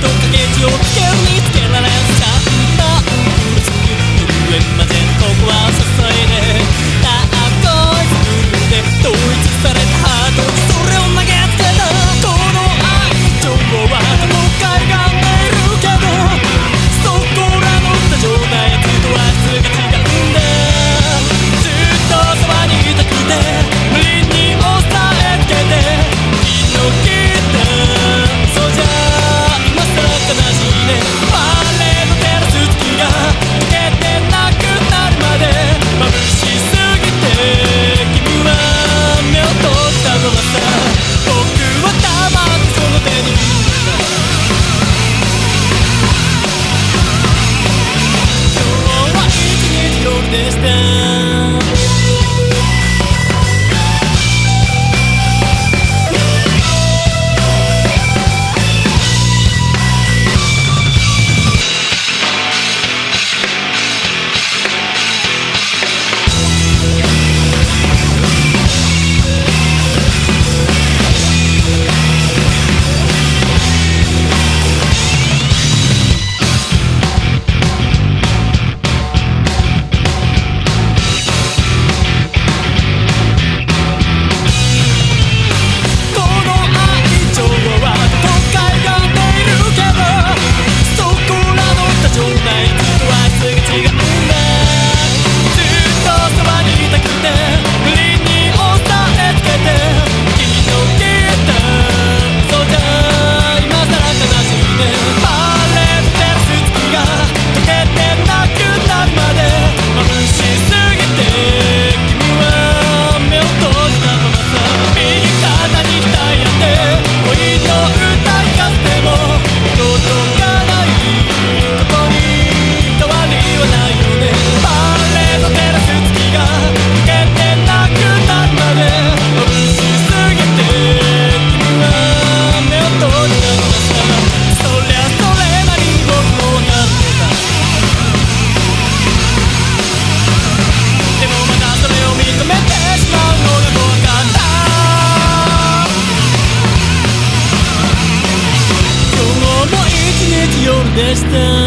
と駆け地をつけるにつ destino